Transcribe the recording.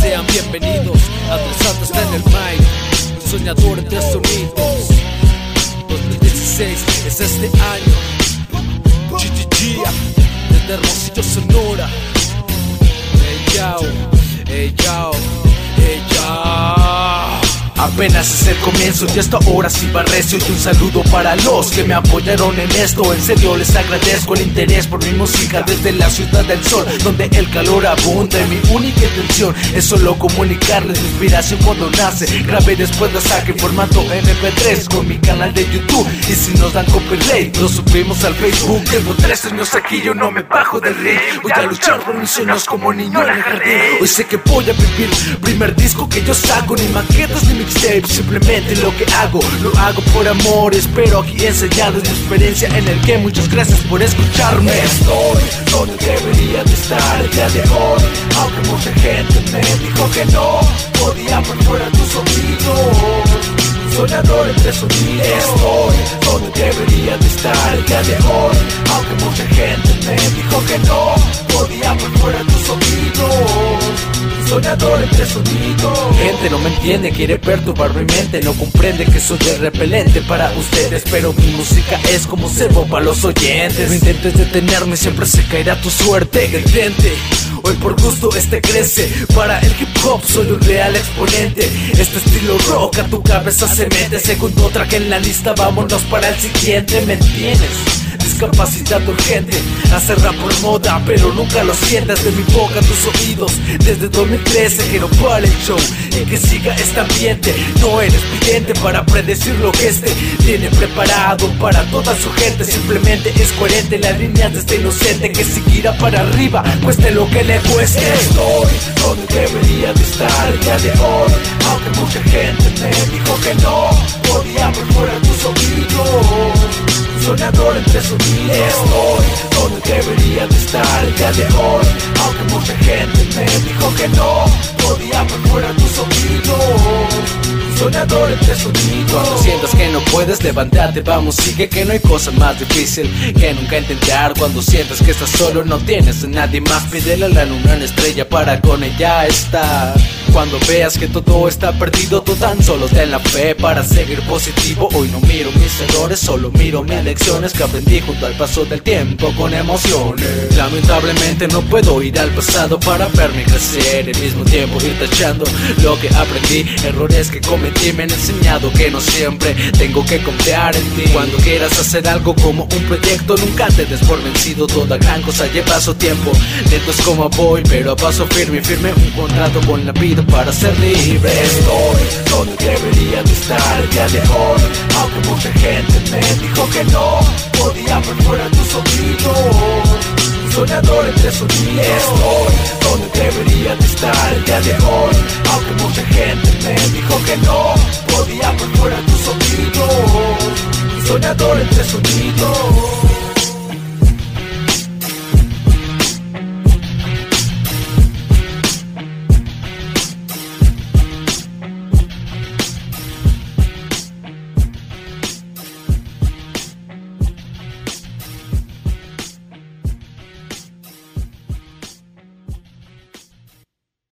Sean bienvenidos a Trasantes en el Mic, soñadores de sonidos. 2016 es este año. GGG, desde Hermosillo, Sonora. Hey, yo, hey, yo. Apenas es el comienzo y esto ahora sí va recio Y un saludo para los que me apoyaron en esto. En serio les agradezco el interés por mi música Desde la ciudad del sol donde el calor abunda Y mi única intención es solo comunicarles mi inspiración cuando nace. Grabé después la saque en formato MP3 con mi canal de YouTube Y si nos dan copyright lo subimos al Facebook. Tengo tres años aquí yo no me bajo del ring. Voy a luchar por mis sueños como niño en el jardín. Hoy sé que voy a vivir primer disco que yo saco Ni maquetas ni mixtapes Simplemente lo que hago, lo hago por amor Espero aquí enseñarles mi experiencia en el que Muchas gracias por escucharme. Estoy donde debería de estar el día de hoy Aunque mucha gente me dijo que no Podía por fuera tus oídos Soñador entre sonidos. Estoy donde debería de estar el día de hoy Aunque mucha gente me dijo que no Podía por fuera tus Gente no me entiende, quiere perturbar mi mente. No comprende que soy el repelente para ustedes Pero mi música es como servo para los oyentes. No intentes detenerme, siempre se caerá tu suerte Detente Hoy por gusto este crece. Para el hip hop soy un real exponente. Este estilo rock a tu cabeza se mete. Segundo track en la lista, vámonos para el siguiente ¿Me entiendes? Discapacidad urgente Hacer rap por moda, pero nunca lo sientas de mi boca a tus oídos. Desde 2013 que no pare el show y que siga este ambiente. No eres vidente para predecir lo que este tiene preparado para toda su gente. Simplemente es coherente la línea de este inocente que seguirá para arriba, cueste lo que le cueste. Estoy donde debería de estar día de hoy Aunque mucha gente me dijo que no. Podía mejorar tus oídos soñador entre sonidos. Estoy donde debería de estar el día de hoy. Aunque mucha gente me dijo que no. Podía perforar tus oídos Soñador entre sonidos. Cuando sientas que no puedes levantarte Vamos, sigue que no hay cosa más difícil Que nunca intentar. Cuando sientas que estás solo No tienes a nadie más. Pídele a la luna una estrella para con ella estar cuando veas que todo está perdido, tú tan solo ten la fe para seguir positivo. Hoy no miro mis errores, solo miro mis lecciones que aprendí junto al paso del tiempo con emociones. Lamentablemente no puedo ir al pasado para verme crecer, al mismo tiempo ir tachando lo que aprendí. Errores que cometí me han enseñado que no siempre tengo que confiar en ti. Cuando quieras hacer algo como un proyecto, nunca te des por vencido. Toda gran cosa lleva su tiempo. Lento es como voy, pero a paso firme, firme un contrato con la vida para ser libre. Estoy donde debería de estar el día de hoy Aunque mucha gente me dijo que no Podía perforar tus oídos Soñador entre sonidos. Estoy donde debería de estar el día de hoy Aunque mucha gente me dijo que no Podía perforar tus oídos Soñador entre sonidos